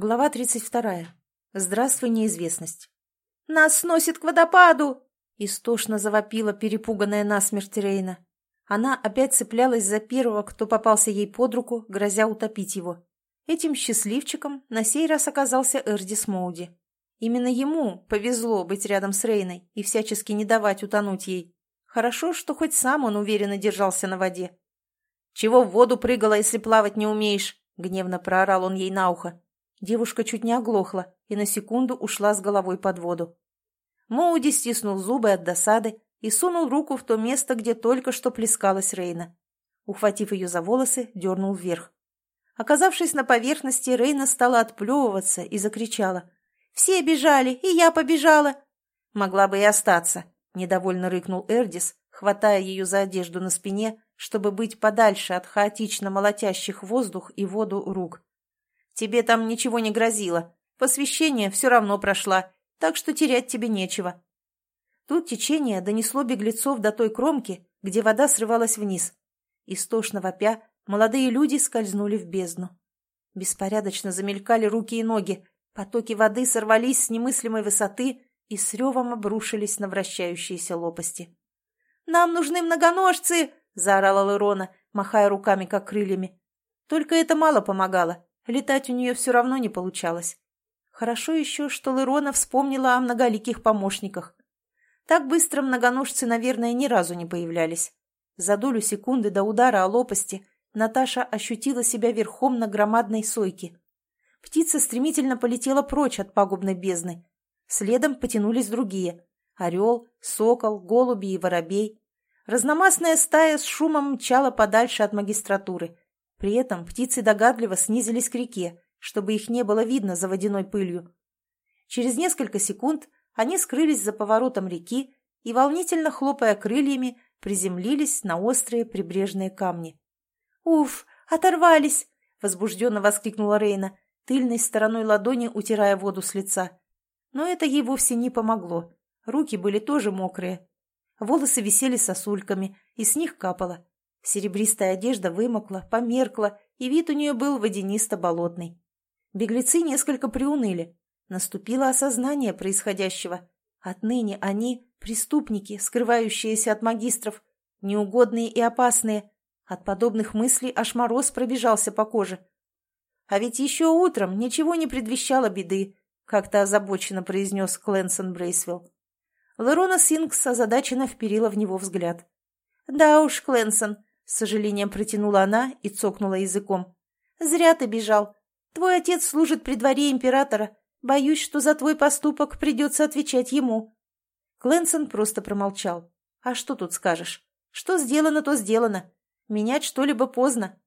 Глава 32. Здравствуй, неизвестность. «Нас сносит к водопаду!» Истошно завопила перепуганная насмерть Рейна. Она опять цеплялась за первого, кто попался ей под руку, грозя утопить его. Этим счастливчиком на сей раз оказался Эрдис Моуди. Именно ему повезло быть рядом с Рейной и всячески не давать утонуть ей. Хорошо, что хоть сам он уверенно держался на воде. «Чего в воду прыгала, если плавать не умеешь?» — гневно проорал он ей на ухо. Девушка чуть не оглохла и на секунду ушла с головой под воду. Моуди стиснул зубы от досады и сунул руку в то место, где только что плескалась Рейна. Ухватив ее за волосы, дернул вверх. Оказавшись на поверхности, Рейна стала отплевываться и закричала. «Все бежали, и я побежала!» «Могла бы и остаться», — недовольно рыкнул Эрдис, хватая ее за одежду на спине, чтобы быть подальше от хаотично молотящих воздух и воду рук. Тебе там ничего не грозило. Посвящение все равно прошла, так что терять тебе нечего». Тут течение донесло беглецов до той кромки, где вода срывалась вниз. Истошно вопя, молодые люди скользнули в бездну. Беспорядочно замелькали руки и ноги, потоки воды сорвались с немыслимой высоты и с ревом обрушились на вращающиеся лопасти. «Нам нужны многоножцы!» — заорала Лерона, махая руками, как крыльями. Только это мало помогало. Летать у нее все равно не получалось. Хорошо еще, что Лерона вспомнила о многоликих помощниках. Так быстро многоножцы, наверное, ни разу не появлялись. За долю секунды до удара о лопасти Наташа ощутила себя верхом на громадной сойке. Птица стремительно полетела прочь от пагубной бездны. Следом потянулись другие — орел, сокол, голуби и воробей. Разномастная стая с шумом мчала подальше от магистратуры — при этом птицы догадливо снизились к реке, чтобы их не было видно за водяной пылью. Через несколько секунд они скрылись за поворотом реки и, волнительно хлопая крыльями, приземлились на острые прибрежные камни. «Уф, оторвались!» — возбужденно воскликнула Рейна, тыльной стороной ладони утирая воду с лица. Но это ей вовсе не помогло. Руки были тоже мокрые. Волосы висели сосульками, и с них капало. Серебристая одежда вымокла, померкла, и вид у нее был водянисто-болотный. Беглецы несколько приуныли. Наступило осознание происходящего. Отныне они — преступники, скрывающиеся от магистров, неугодные и опасные. От подобных мыслей аж мороз пробежался по коже. А ведь еще утром ничего не предвещало беды, как-то озабоченно произнес Кленсон Брейсвилл. Лерона Синкс озадаченно вперила в него взгляд. «Да уж, Кленсон, с сожалением протянула она и цокнула языком. «Зря ты бежал. Твой отец служит при дворе императора. Боюсь, что за твой поступок придется отвечать ему». Кленсон просто промолчал. «А что тут скажешь? Что сделано, то сделано. Менять что-либо поздно».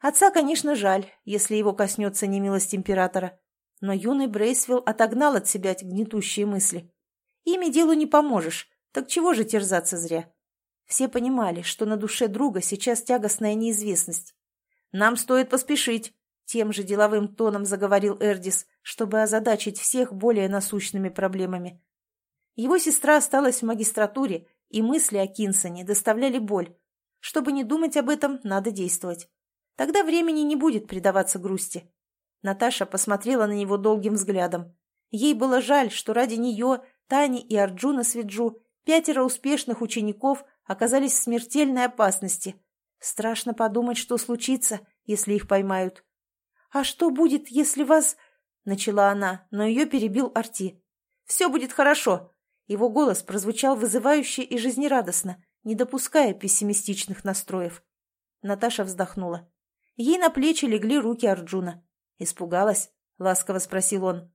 Отца, конечно, жаль, если его коснется немилость императора. Но юный Брейсвилл отогнал от себя гнетущие мысли. Ими делу не поможешь, так чего же терзаться зря? Все понимали, что на душе друга сейчас тягостная неизвестность. «Нам стоит поспешить», — тем же деловым тоном заговорил Эрдис, чтобы озадачить всех более насущными проблемами. Его сестра осталась в магистратуре, и мысли о Кинсоне доставляли боль. Чтобы не думать об этом, надо действовать. Тогда времени не будет предаваться грусти. Наташа посмотрела на него долгим взглядом. Ей было жаль, что ради нее, Тани и Арджуна Свиджу, пятеро успешных учеников оказались в смертельной опасности. Страшно подумать, что случится, если их поймают. «А что будет, если вас...» — начала она, но ее перебил Арти. «Все будет хорошо!» Его голос прозвучал вызывающе и жизнерадостно, не допуская пессимистичных настроев. Наташа вздохнула. Ей на плечи легли руки Арджуна. «Испугалась?» — ласково спросил он.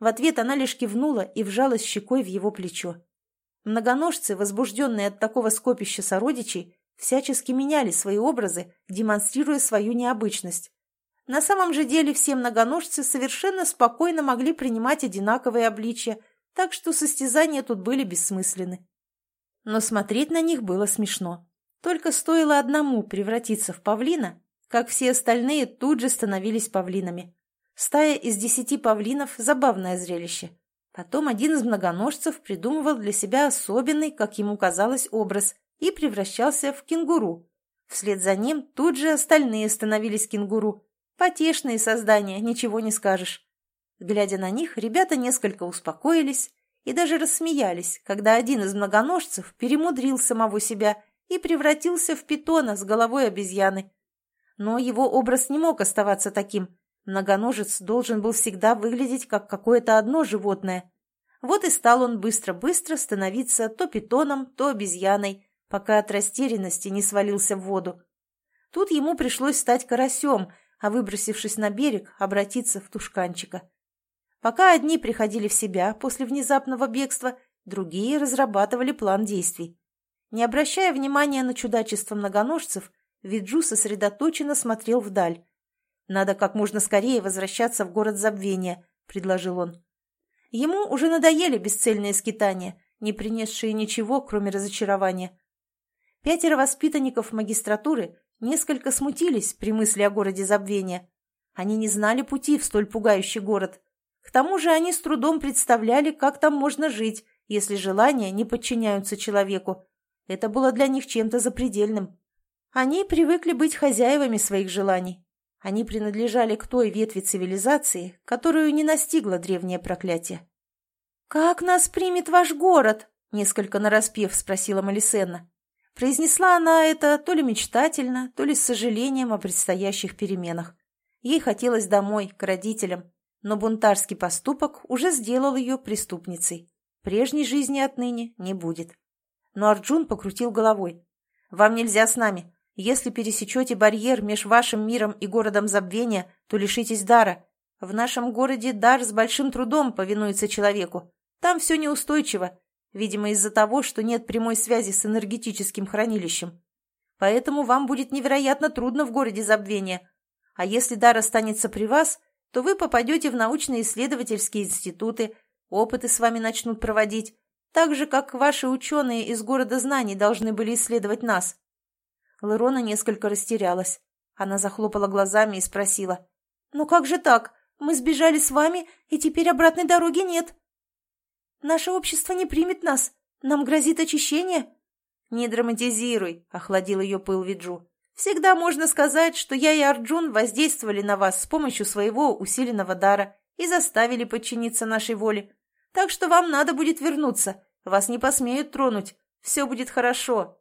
В ответ она лишь кивнула и вжалась щекой в его плечо. Многоножцы, возбужденные от такого скопища сородичей, всячески меняли свои образы, демонстрируя свою необычность. На самом же деле все многоножцы совершенно спокойно могли принимать одинаковые обличья, так что состязания тут были бессмысленны. Но смотреть на них было смешно. Только стоило одному превратиться в павлина, как все остальные тут же становились павлинами. Стая из десяти павлинов – забавное зрелище – Потом один из многоножцев придумывал для себя особенный, как ему казалось, образ и превращался в кенгуру. Вслед за ним тут же остальные становились кенгуру. Потешные создания, ничего не скажешь. Глядя на них, ребята несколько успокоились и даже рассмеялись, когда один из многоножцев перемудрил самого себя и превратился в питона с головой обезьяны. Но его образ не мог оставаться таким. Многоножец должен был всегда выглядеть как какое-то одно животное. Вот и стал он быстро-быстро становиться то питоном, то обезьяной, пока от растерянности не свалился в воду. Тут ему пришлось стать карасем, а выбросившись на берег, обратиться в тушканчика. Пока одни приходили в себя после внезапного бегства, другие разрабатывали план действий. Не обращая внимания на чудачество многоножцев, Виджу сосредоточенно смотрел вдаль. «Надо как можно скорее возвращаться в город забвения», — предложил он. Ему уже надоели бесцельные скитания, не принесшие ничего, кроме разочарования. Пятеро воспитанников магистратуры несколько смутились при мысли о городе забвения. Они не знали пути в столь пугающий город. К тому же они с трудом представляли, как там можно жить, если желания не подчиняются человеку. Это было для них чем-то запредельным. Они привыкли быть хозяевами своих желаний. Они принадлежали к той ветви цивилизации, которую не настигло древнее проклятие. «Как нас примет ваш город?» — несколько нараспев спросила Малисенна. Произнесла она это то ли мечтательно, то ли с сожалением о предстоящих переменах. Ей хотелось домой, к родителям, но бунтарский поступок уже сделал ее преступницей. Прежней жизни отныне не будет. Но Арджун покрутил головой. «Вам нельзя с нами. Если пересечете барьер между вашим миром и городом забвения, то лишитесь дара. В нашем городе дар с большим трудом повинуется человеку. Там все неустойчиво, видимо, из-за того, что нет прямой связи с энергетическим хранилищем. Поэтому вам будет невероятно трудно в городе забвения. А если дар останется при вас, то вы попадете в научно-исследовательские институты, опыты с вами начнут проводить, так же, как ваши ученые из города знаний должны были исследовать нас. Лерона несколько растерялась. Она захлопала глазами и спросила. «Ну как же так? Мы сбежали с вами, и теперь обратной дороги нет». «Наше общество не примет нас. Нам грозит очищение». «Не драматизируй», — охладил ее пыл Виджу. «Всегда можно сказать, что я и Арджун воздействовали на вас с помощью своего усиленного дара и заставили подчиниться нашей воле. Так что вам надо будет вернуться. Вас не посмеют тронуть. Все будет хорошо».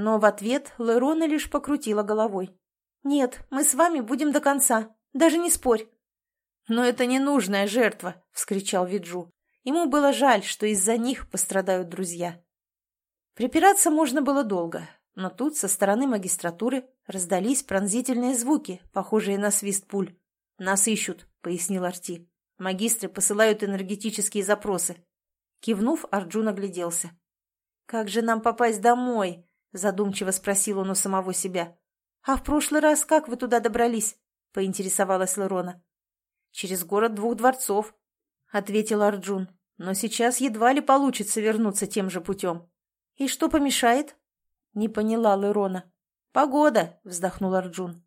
Но в ответ Лерона лишь покрутила головой. «Нет, мы с вами будем до конца. Даже не спорь». «Но это ненужная жертва!» — вскричал Виджу. Ему было жаль, что из-за них пострадают друзья. Припираться можно было долго, но тут со стороны магистратуры раздались пронзительные звуки, похожие на свист пуль. «Нас ищут», — пояснил Арти. «Магистры посылают энергетические запросы». Кивнув, Арджун огляделся. «Как же нам попасть домой?» — задумчиво спросил он у самого себя. «А в прошлый раз как вы туда добрались?» — поинтересовалась Лерона. «Через город двух дворцов», — ответил Арджун. «Но сейчас едва ли получится вернуться тем же путем». «И что помешает?» — не поняла Лерона. «Погода», — вздохнул Арджун.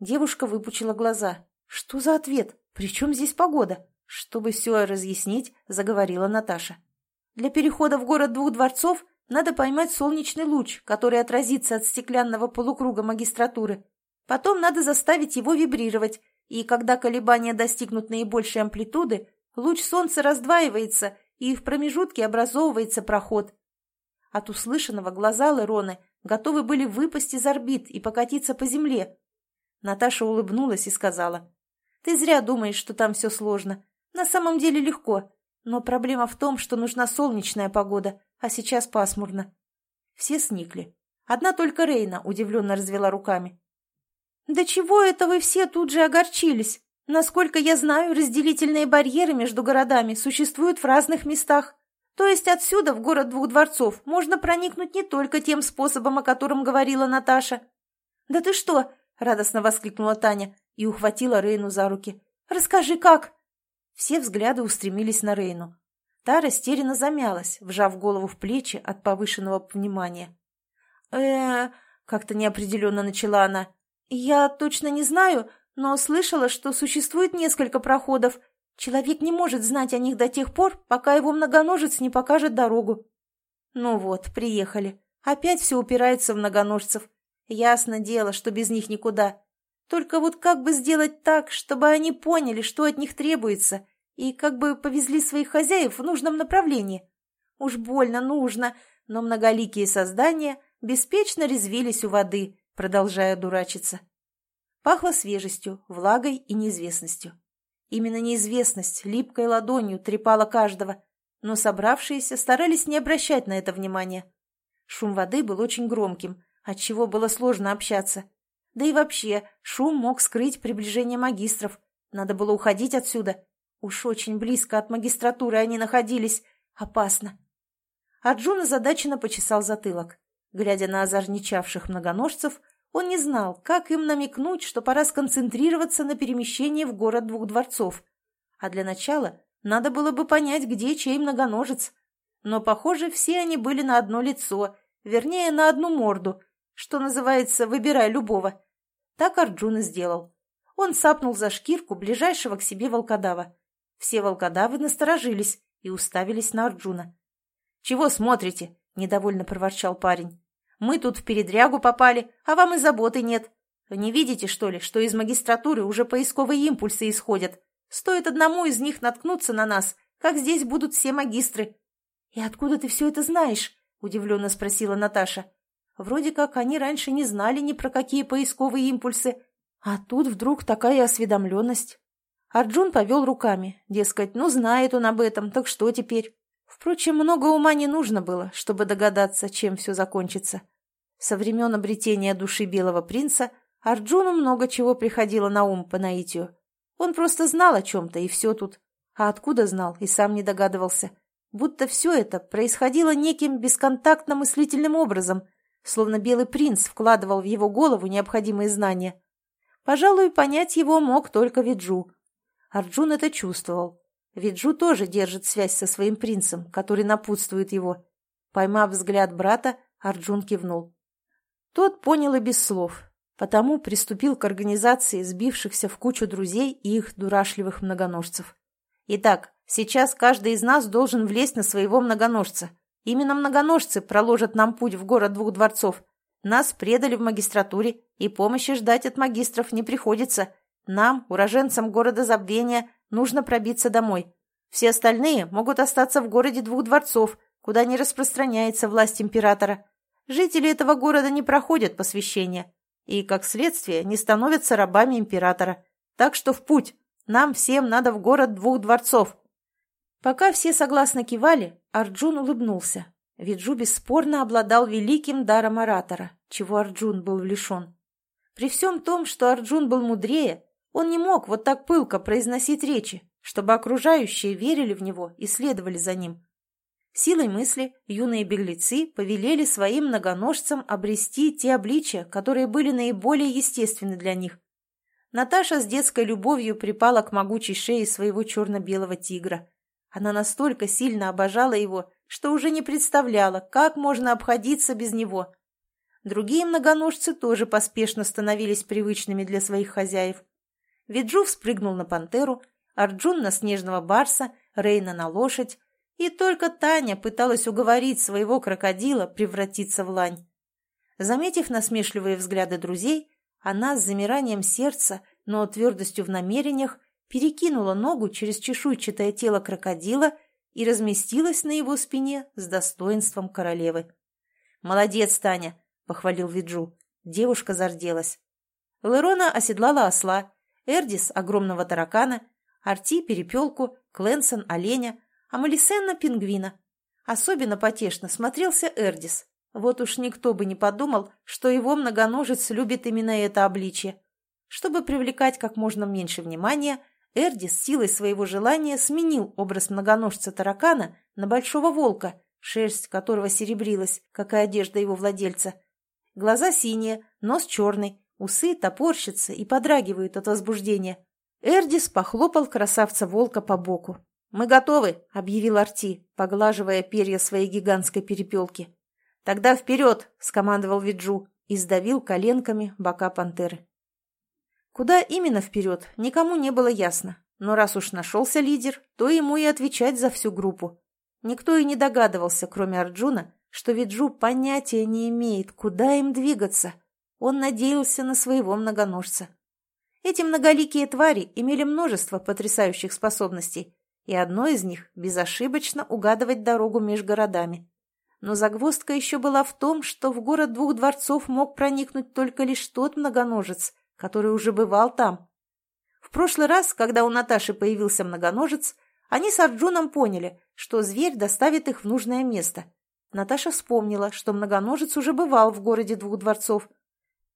Девушка выпучила глаза. «Что за ответ? Причем здесь погода?» Чтобы все разъяснить, заговорила Наташа. «Для перехода в город двух дворцов надо поймать солнечный луч, который отразится от стеклянного полукруга магистратуры. Потом надо заставить его вибрировать, и когда колебания достигнут наибольшей амплитуды, луч солнца раздваивается, и в промежутке образовывается проход. От услышанного глаза Лероны готовы были выпасть из орбит и покатиться по земле. Наташа улыбнулась и сказала, «Ты зря думаешь, что там все сложно. На самом деле легко. Но проблема в том, что нужна солнечная погода, а сейчас пасмурно. Все сникли. Одна только Рейна удивленно развела руками. «Да чего это вы все тут же огорчились? Насколько я знаю, разделительные барьеры между городами существуют в разных местах. То есть отсюда, в город двух дворцов, можно проникнуть не только тем способом, о котором говорила Наташа». «Да ты что?» — радостно воскликнула Таня и ухватила Рейну за руки. «Расскажи, как?» Все взгляды устремились на Рейну. Та растерянно замялась, вжав голову в плечи от повышенного внимания. э как-то неопределенно начала она. «Я точно не знаю, но слышала, что существует несколько проходов. Человек не может знать о них до тех пор, пока его многоножец не покажет дорогу». «Ну вот, приехали. Опять все упирается в многоножцев. Ясно дело, что без них никуда. Только вот как бы сделать так, чтобы они поняли, что от них требуется, и как бы повезли своих хозяев в нужном направлении? Уж больно нужно, но многоликие создания беспечно резвились у воды, продолжая дурачиться. Пахло свежестью, влагой и неизвестностью. Именно неизвестность липкой ладонью трепала каждого, но собравшиеся старались не обращать на это внимания. Шум воды был очень громким, отчего было сложно общаться. Да и вообще, шум мог скрыть приближение магистров. Надо было уходить отсюда. Уж очень близко от магистратуры они находились. Опасно. Арджун озадаченно почесал затылок. Глядя на озорничавших многоножцев, он не знал, как им намекнуть, что пора сконцентрироваться на перемещении в город двух дворцов. А для начала надо было бы понять, где чей многоножец. Но, похоже, все они были на одно лицо, вернее, на одну морду, что называется «выбирай любого». Так Арджун и сделал. Он сапнул за шкирку ближайшего к себе волкодава. Все волкодавы насторожились и уставились на Арджуна. «Чего смотрите?» – недовольно проворчал парень. «Мы тут в передрягу попали, а вам и заботы нет. Не видите, что ли, что из магистратуры уже поисковые импульсы исходят? Стоит одному из них наткнуться на нас, как здесь будут все магистры». «И откуда ты все это знаешь?» – удивленно спросила Наташа. Вроде как они раньше не знали ни про какие поисковые импульсы, а тут вдруг такая осведомленность. Арджун повел руками, дескать, ну знает он об этом, так что теперь? Впрочем, много ума не нужно было, чтобы догадаться, чем все закончится. Со времен обретения души белого принца Арджуну много чего приходило на ум по наитию. Он просто знал о чем-то, и все тут. А откуда знал, и сам не догадывался. Будто все это происходило неким бесконтактно мыслительным образом, словно белый принц вкладывал в его голову необходимые знания. Пожалуй, понять его мог только Виджу. Арджун это чувствовал. Виджу тоже держит связь со своим принцем, который напутствует его. Поймав взгляд брата, Арджун кивнул. Тот понял и без слов, потому приступил к организации сбившихся в кучу друзей и их дурашливых многоножцев. Итак, сейчас каждый из нас должен влезть на своего многоножца. Именно многоножцы проложат нам путь в город двух дворцов. Нас предали в магистратуре, и помощи ждать от магистров не приходится. Нам, уроженцам города Забвения, Нужно пробиться домой. Все остальные могут остаться в городе двух дворцов, куда не распространяется власть императора. Жители этого города не проходят посвящения и, как следствие, не становятся рабами императора. Так что в путь. Нам всем надо в город двух дворцов. Пока все согласно кивали, Арджун улыбнулся. Виджу бесспорно обладал великим даром оратора, чего Арджун был лишен. При всем том, что Арджун был мудрее, он не мог вот так пылко произносить речи, чтобы окружающие верили в него и следовали за ним. Силой мысли юные беглецы повелели своим многоножцам обрести те обличия, которые были наиболее естественны для них. Наташа с детской любовью припала к могучей шее своего черно-белого тигра. Она настолько сильно обожала его, что уже не представляла, как можно обходиться без него. Другие многоножцы тоже поспешно становились привычными для своих хозяев. Виджу вспрыгнул на пантеру, Арджун на снежного барса, Рейна на лошадь, и только Таня пыталась уговорить своего крокодила превратиться в лань. Заметив насмешливые взгляды друзей, она с замиранием сердца, но твердостью в намерениях, перекинула ногу через чешуйчатое тело крокодила и разместилась на его спине с достоинством королевы. «Молодец, Таня!» — похвалил Виджу. Девушка зарделась. Лерона оседлала осла, Эрдис – огромного таракана, Арти – перепелку, Кленсон – оленя, а Малисенна – пингвина. Особенно потешно смотрелся Эрдис. Вот уж никто бы не подумал, что его многоножец любит именно это обличье. Чтобы привлекать как можно меньше внимания, Эрдис силой своего желания сменил образ многоножца таракана на большого волка, шерсть которого серебрилась, как и одежда его владельца. Глаза синие, нос черный, Усы топорщатся и подрагивают от возбуждения. Эрдис похлопал красавца-волка по боку. «Мы готовы», — объявил Арти, поглаживая перья своей гигантской перепелки. «Тогда вперед!» — скомандовал Виджу и сдавил коленками бока пантеры. Куда именно вперед, никому не было ясно. Но раз уж нашелся лидер, то ему и отвечать за всю группу. Никто и не догадывался, кроме Арджуна, что Виджу понятия не имеет, куда им двигаться — он надеялся на своего многоножца. Эти многоликие твари имели множество потрясающих способностей, и одной из них – безошибочно угадывать дорогу между городами. Но загвоздка еще была в том, что в город двух дворцов мог проникнуть только лишь тот многоножец, который уже бывал там. В прошлый раз, когда у Наташи появился многоножец, они с Арджуном поняли, что зверь доставит их в нужное место. Наташа вспомнила, что многоножец уже бывал в городе двух дворцов.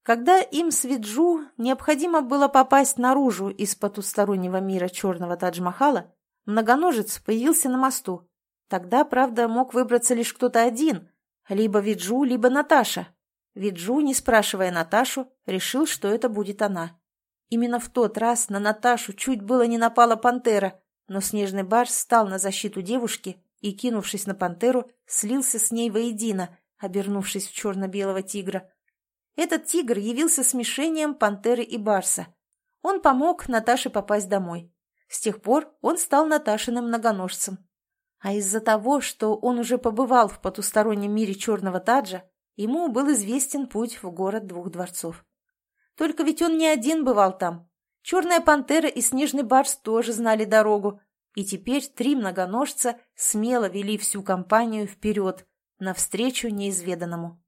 Когда им с Виджу необходимо было попасть наружу из потустороннего мира черного Тадж-Махала, многоножец появился на мосту. Тогда, правда, мог выбраться лишь кто-то один, либо Виджу, либо Наташа. Виджу, не спрашивая Наташу, решил, что это будет она. Именно в тот раз на Наташу чуть было не напала пантера, но снежный барс стал на защиту девушки и, кинувшись на пантеру, слился с ней воедино, обернувшись в черно-белого тигра. Этот тигр явился смешением пантеры и барса. Он помог Наташе попасть домой. С тех пор он стал Наташиным многоножцем. А из-за того, что он уже побывал в потустороннем мире черного таджа, ему был известен путь в город двух дворцов. Только ведь он не один бывал там. Черная пантера и снежный барс тоже знали дорогу, и теперь три многоножца смело вели всю компанию вперед, навстречу неизведанному.